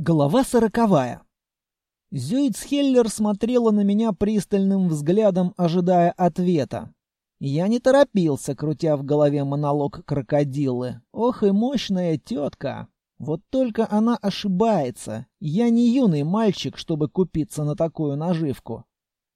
Глава сороковая. Зюицхеллер смотрела на меня пристальным взглядом, ожидая ответа. Я не торопился, крутя в голове монолог крокодилы. Ох и мощная тетка! Вот только она ошибается. Я не юный мальчик, чтобы купиться на такую наживку.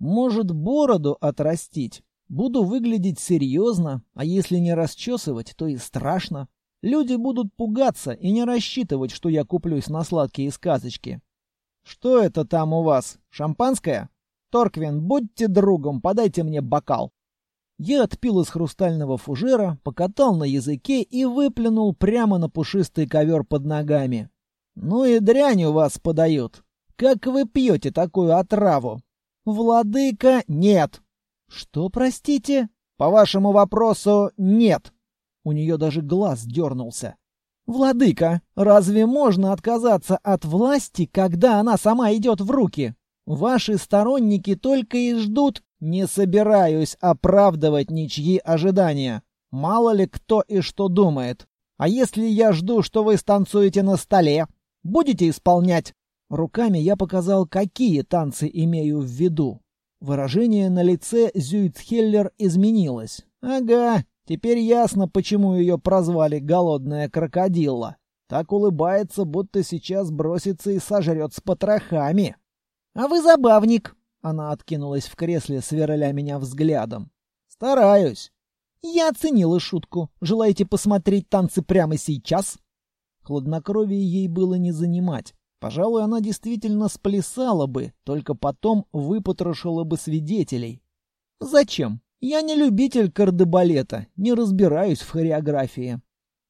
Может, бороду отрастить? Буду выглядеть серьезно, а если не расчесывать, то и страшно. Люди будут пугаться и не рассчитывать, что я куплюсь на сладкие сказочки. Что это там у вас? Шампанское? Торквин, будьте другом, подайте мне бокал. Я отпил из хрустального фужера, покатал на языке и выплюнул прямо на пушистый ковер под ногами. Ну и дрянь у вас подают. Как вы пьете такую отраву? Владыка, нет. Что, простите? По вашему вопросу, нет. У нее даже глаз дернулся. «Владыка, разве можно отказаться от власти, когда она сама идет в руки? Ваши сторонники только и ждут, не собираюсь оправдывать ничьи ожидания. Мало ли кто и что думает. А если я жду, что вы станцуете на столе? Будете исполнять?» Руками я показал, какие танцы имею в виду. Выражение на лице Зюитхеллер изменилось. «Ага, Теперь ясно, почему ее прозвали «голодная крокодилла». Так улыбается, будто сейчас бросится и сожрет с потрохами. «А вы забавник!» Она откинулась в кресле, сверля меня взглядом. «Стараюсь». «Я оценила шутку. Желаете посмотреть танцы прямо сейчас?» Хладнокровие ей было не занимать. Пожалуй, она действительно сплясала бы, только потом выпотрошила бы свидетелей. «Зачем? Я не любитель кардебалета, не разбираюсь в хореографии.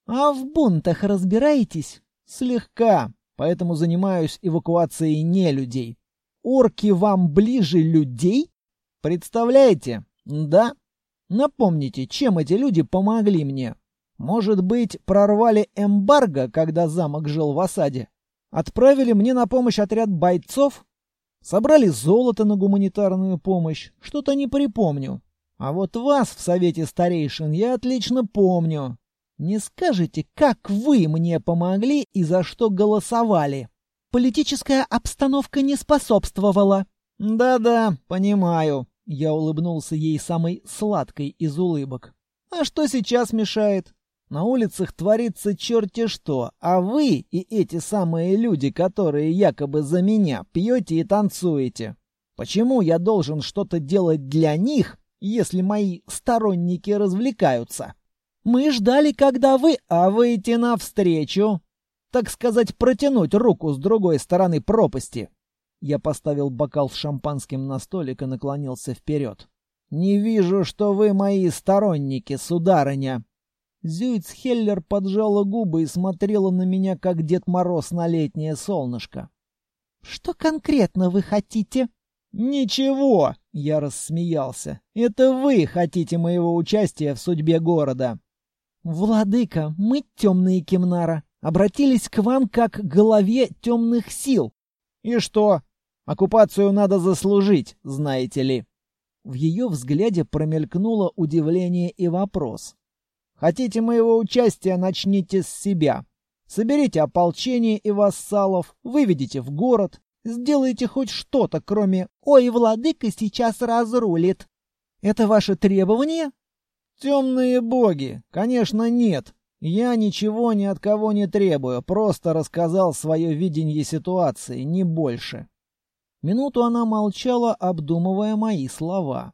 А в бунтах разбираетесь? Слегка, поэтому занимаюсь эвакуацией не людей. Орки вам ближе людей? Представляете? Да. Напомните, чем эти люди помогли мне? Может быть, прорвали эмбарго, когда замок жил в осаде? Отправили мне на помощь отряд бойцов? Собрали золото на гуманитарную помощь? Что-то не припомню. А вот вас в совете старейшин я отлично помню. Не скажете, как вы мне помогли и за что голосовали? Политическая обстановка не способствовала. Да-да, понимаю. Я улыбнулся ей самой сладкой из улыбок. А что сейчас мешает? На улицах творится черти что, а вы и эти самые люди, которые якобы за меня пьете и танцуете. Почему я должен что-то делать для них, если мои сторонники развлекаются. Мы ждали, когда вы, а выйти навстречу. Так сказать, протянуть руку с другой стороны пропасти. Я поставил бокал с шампанским на столик и наклонился вперед. «Не вижу, что вы мои сторонники, сударыня!» Зюицхеллер поджала губы и смотрела на меня, как Дед Мороз на летнее солнышко. «Что конкретно вы хотите?» «Ничего!» — я рассмеялся. «Это вы хотите моего участия в судьбе города!» «Владыка, мы темные Кемнара, обратились к вам как к главе темных сил». «И что? Оккупацию надо заслужить, знаете ли». В ее взгляде промелькнуло удивление и вопрос. «Хотите моего участия, начните с себя. Соберите ополчение и вассалов, выведите в город, Сделайте хоть что-то, кроме «Ой, владыка сейчас разрулит». Это ваше требование? Темные боги. Конечно, нет. Я ничего ни от кого не требую, просто рассказал свое видение ситуации, не больше. Минуту она молчала, обдумывая мои слова.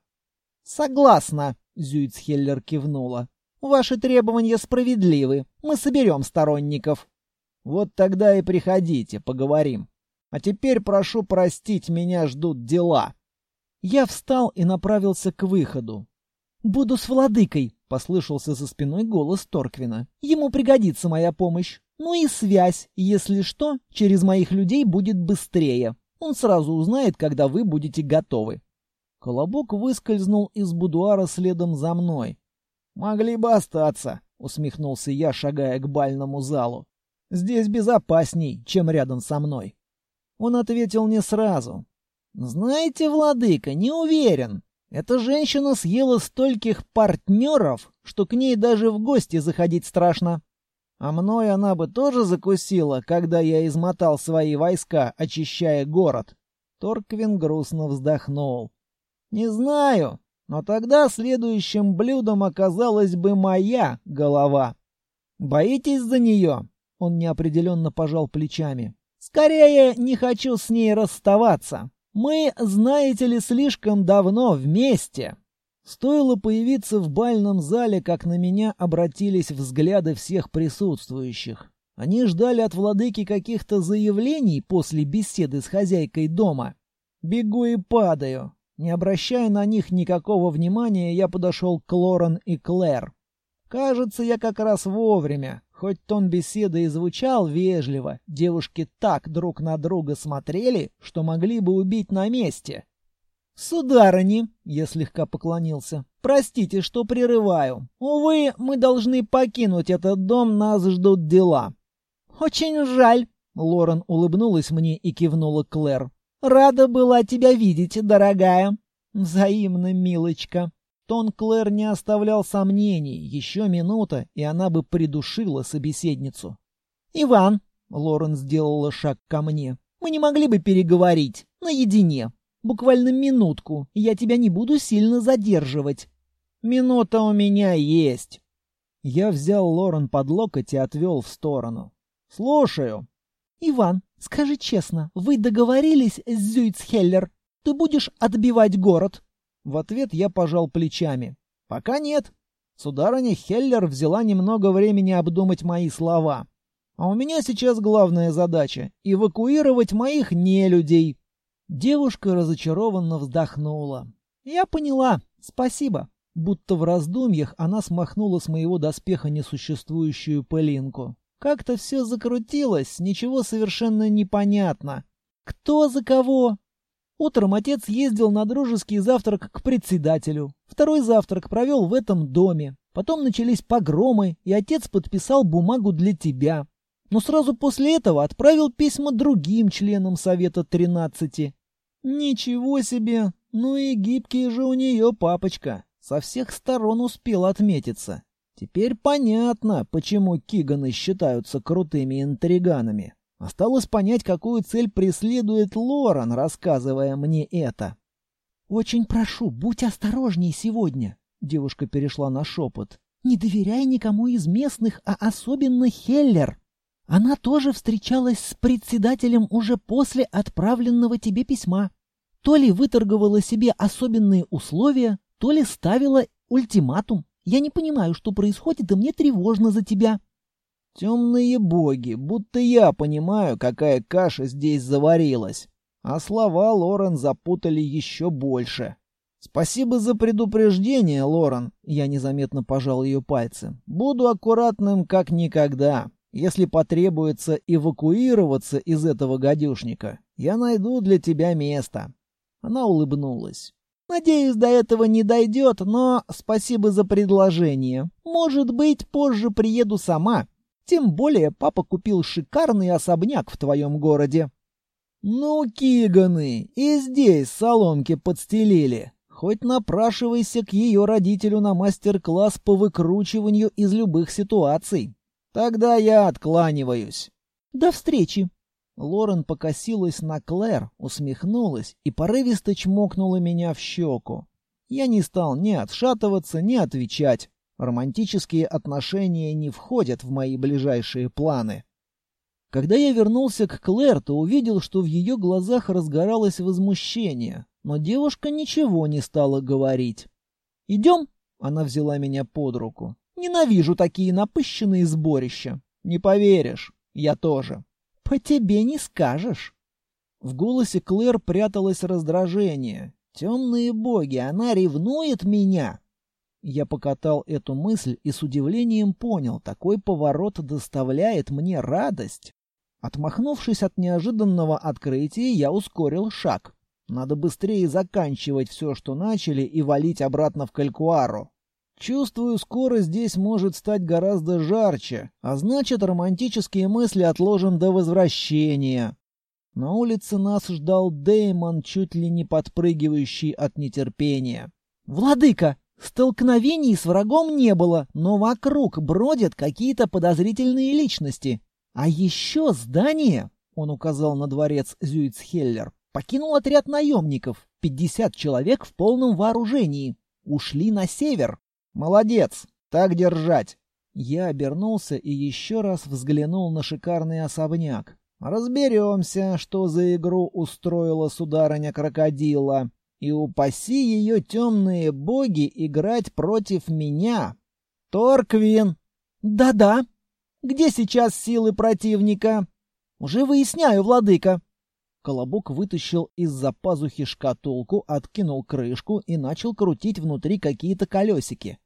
«Согласна», — Зюицхеллер кивнула. «Ваши требования справедливы. Мы соберем сторонников». «Вот тогда и приходите, поговорим». А теперь прошу простить, меня ждут дела. Я встал и направился к выходу. Буду с владыкой, послышался за спиной голос Торквина. Ему пригодится моя помощь. Ну и связь, если что, через моих людей будет быстрее. Он сразу узнает, когда вы будете готовы. Колобок выскользнул из будуара следом за мной. Могли бы остаться, усмехнулся я, шагая к бальному залу. Здесь безопасней, чем рядом со мной. Он ответил не сразу. «Знаете, владыка, не уверен. Эта женщина съела стольких партнеров, что к ней даже в гости заходить страшно». А мной она бы тоже закусила, когда я измотал свои войска, очищая город. Торквин грустно вздохнул. Не знаю, но тогда следующим блюдом оказалась бы моя голова. Боитесь за нее? Он неопределенно пожал плечами. Скорее, не хочу с ней расставаться. Мы, знаете ли, слишком давно вместе. Стоило появиться в бальном зале, как на меня обратились взгляды всех присутствующих. Они ждали от владыки каких-то заявлений после беседы с хозяйкой дома. Бегу и падаю. Не обращая на них никакого внимания, я подошел к Лорен и Клэр. Кажется, я как раз вовремя. Хоть тон беседы и звучал вежливо, девушки так друг на друга смотрели, что могли бы убить на месте. «Сударыни», — я слегка поклонился, — «простите, что прерываю. Увы, мы должны покинуть этот дом, нас ждут дела». «Очень жаль», — Лорен улыбнулась мне и кивнула Клэр. «Рада была тебя видеть, дорогая». «Взаимно, милочка». Тон Клэр не оставлял сомнений. Еще минута, и она бы придушила собеседницу. «Иван», — Лорен сделала шаг ко мне, — «мы не могли бы переговорить наедине». Буквально минутку, я тебя не буду сильно задерживать. Минута у меня есть. Я взял Лорен под локоть и отвел в сторону. Слушаю. Иван, скажи честно, вы договорились с Зюйцхеллер? Ты будешь отбивать город? В ответ я пожал плечами. Пока нет. Сударыня Хеллер взяла немного времени обдумать мои слова. А у меня сейчас главная задача — эвакуировать моих нелюдей, Девушка разочарованно вздохнула. «Я поняла. Спасибо». Будто в раздумьях она смахнула с моего доспеха несуществующую пылинку. Как-то все закрутилось, ничего совершенно непонятно. Кто за кого? Утром отец ездил на дружеский завтрак к председателю. Второй завтрак провел в этом доме. Потом начались погромы, и отец подписал бумагу для тебя но сразу после этого отправил письма другим членам Совета тринадцати. Ничего себе! Ну и гибкий же у нее папочка. Со всех сторон успел отметиться. Теперь понятно, почему Киганы считаются крутыми интриганами. Осталось понять, какую цель преследует Лоран, рассказывая мне это. «Очень прошу, будь осторожней сегодня», — девушка перешла на шепот. «Не доверяй никому из местных, а особенно Хеллер». Она тоже встречалась с председателем уже после отправленного тебе письма. То ли выторговала себе особенные условия, то ли ставила ультиматум. Я не понимаю, что происходит, и мне тревожно за тебя. Темные боги, будто я понимаю, какая каша здесь заварилась. А слова Лорен запутали еще больше. Спасибо за предупреждение, Лорен. Я незаметно пожал ее пальцы. Буду аккуратным, как никогда. Если потребуется эвакуироваться из этого гадюшника, я найду для тебя место». Она улыбнулась. «Надеюсь, до этого не дойдет, но спасибо за предложение. Может быть, позже приеду сама. Тем более папа купил шикарный особняк в твоем городе». «Ну, Киганы, и здесь соломки подстелили. Хоть напрашивайся к ее родителю на мастер-класс по выкручиванию из любых ситуаций. Тогда я откланиваюсь. До встречи. Лорен покосилась на Клэр, усмехнулась и порывисто чмокнула меня в щеку. Я не стал ни отшатываться, ни отвечать. Романтические отношения не входят в мои ближайшие планы. Когда я вернулся к Клэр, то увидел, что в ее глазах разгоралось возмущение, но девушка ничего не стала говорить. «Идем?» — она взяла меня под руку. Ненавижу такие напыщенные сборища. Не поверишь, я тоже. По тебе не скажешь. В голосе Клэр пряталось раздражение. Темные боги, она ревнует меня. Я покатал эту мысль и с удивлением понял, такой поворот доставляет мне радость. Отмахнувшись от неожиданного открытия, я ускорил шаг. Надо быстрее заканчивать все, что начали, и валить обратно в Калькуару. Чувствую, скоро здесь может стать гораздо жарче, а значит, романтические мысли отложим до возвращения. На улице нас ждал Деймон, чуть ли не подпрыгивающий от нетерпения. «Владыка!» Столкновений с врагом не было, но вокруг бродят какие-то подозрительные личности. А еще здание, он указал на дворец Зюицхеллер, покинул отряд наемников, 50 человек в полном вооружении. Ушли на север. Молодец, так держать. Я обернулся и еще раз взглянул на шикарный особняк. Разберемся, что за игру устроила сударыня-крокодила. И упаси ее темные боги играть против меня. Торквин! Да-да. Где сейчас силы противника? Уже выясняю, владыка. Колобок вытащил из-за пазухи шкатулку, откинул крышку и начал крутить внутри какие-то колесики.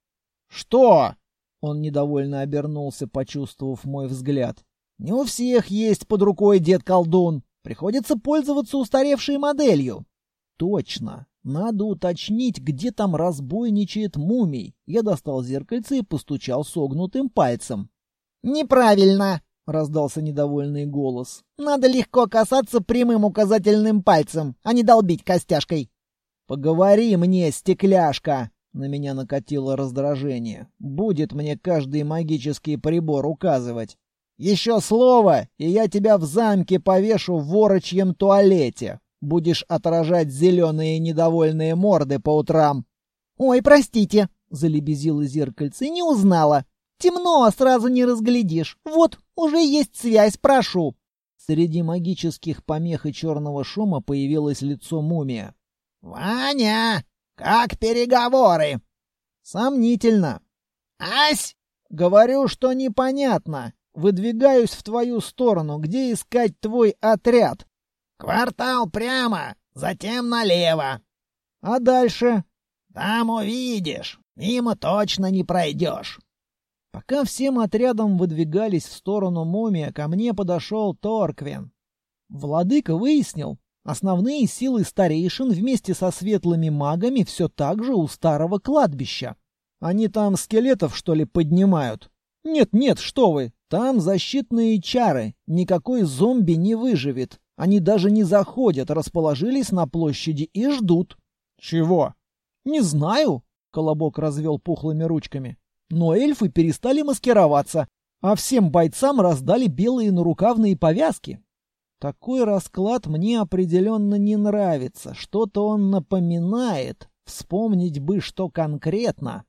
«Что?» Он недовольно обернулся, почувствовав мой взгляд. «Не у всех есть под рукой дед-колдун. Приходится пользоваться устаревшей моделью». «Точно. Надо уточнить, где там разбойничает мумий». Я достал зеркальце и постучал согнутым пальцем. «Неправильно!» раздался недовольный голос. Надо легко касаться прямым указательным пальцем, а не долбить костяшкой. Поговори мне, стекляшка. На меня накатило раздражение. Будет мне каждый магический прибор указывать. Еще слово, и я тебя в замке повешу в ворочьем туалете. Будешь отражать зеленые недовольные морды по утрам. Ой, простите, залебезила зеркальце, не узнала. Темно, а сразу не разглядишь. Вот, уже есть связь, прошу. Среди магических помех и черного шума появилось лицо мумия. «Ваня, как переговоры?» «Сомнительно». «Ась!» «Говорю, что непонятно. Выдвигаюсь в твою сторону. Где искать твой отряд?» «Квартал прямо, затем налево». «А дальше?» «Там увидишь. Мимо точно не пройдешь». Пока всем отрядом выдвигались в сторону мумия, ко мне подошел Торквин. Владыка выяснил, основные силы старейшин вместе со светлыми магами все так же у старого кладбища. Они там скелетов, что ли, поднимают? Нет-нет, что вы, там защитные чары, никакой зомби не выживет. Они даже не заходят, расположились на площади и ждут. Чего? Не знаю, Колобок развел пухлыми ручками. Но эльфы перестали маскироваться, а всем бойцам раздали белые нарукавные повязки. Такой расклад мне определенно не нравится. Что-то он напоминает. Вспомнить бы, что конкретно.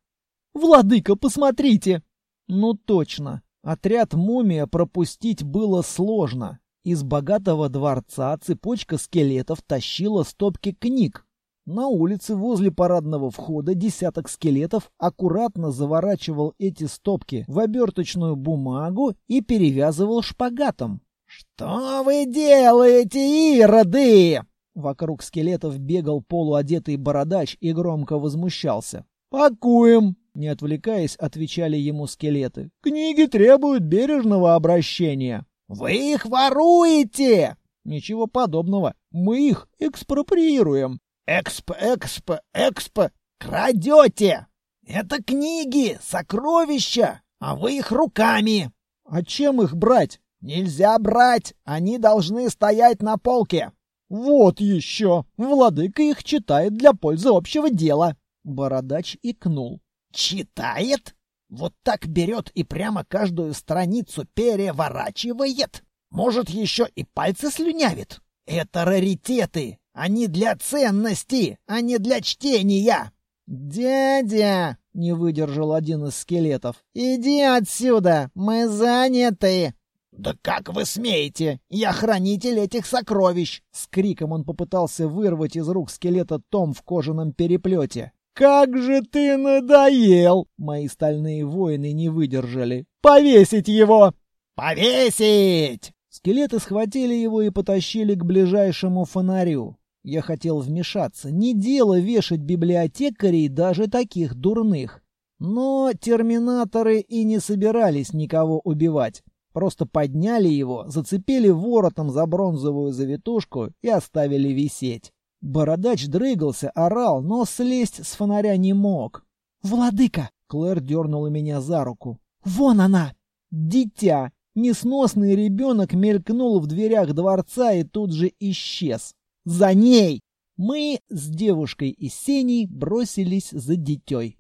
«Владыка, посмотрите!» Ну точно. Отряд мумия пропустить было сложно. Из богатого дворца цепочка скелетов тащила стопки книг, на улице возле парадного входа десяток скелетов аккуратно заворачивал эти стопки в оберточную бумагу и перевязывал шпагатом. «Что вы делаете, ироды?» Вокруг скелетов бегал полуодетый бородач и громко возмущался. «Пакуем!» — не отвлекаясь, отвечали ему скелеты. «Книги требуют бережного обращения». «Вы их воруете!» «Ничего подобного. Мы их экспроприируем. Эксп, эксп, эксп, крадете! Это книги, сокровища, а вы их руками. А чем их брать? Нельзя брать, они должны стоять на полке. Вот еще, владыка их читает для пользы общего дела. Бородач икнул. Читает? Вот так берет и прямо каждую страницу переворачивает. Может, еще и пальцы слюнявит. Это раритеты, они для ценности, а не для чтения. Дядя, не выдержал один из скелетов. Иди отсюда, мы заняты. Да как вы смеете? Я хранитель этих сокровищ, с криком он попытался вырвать из рук скелета том в кожаном переплете. «Как же ты надоел!» Мои стальные воины не выдержали. «Повесить его!» «Повесить!» Скелеты схватили его и потащили к ближайшему фонарю. Я хотел вмешаться. Не дело вешать библиотекарей даже таких дурных. Но терминаторы и не собирались никого убивать. Просто подняли его, зацепили воротом за бронзовую завитушку и оставили висеть. Бородач дрыгался, орал, но слезть с фонаря не мог. «Владыка!» — Клэр дернула меня за руку. «Вон она!» «Дитя!» Несносный ребенок мелькнул в дверях дворца и тут же исчез. За ней! Мы с девушкой и Сеней бросились за дитей.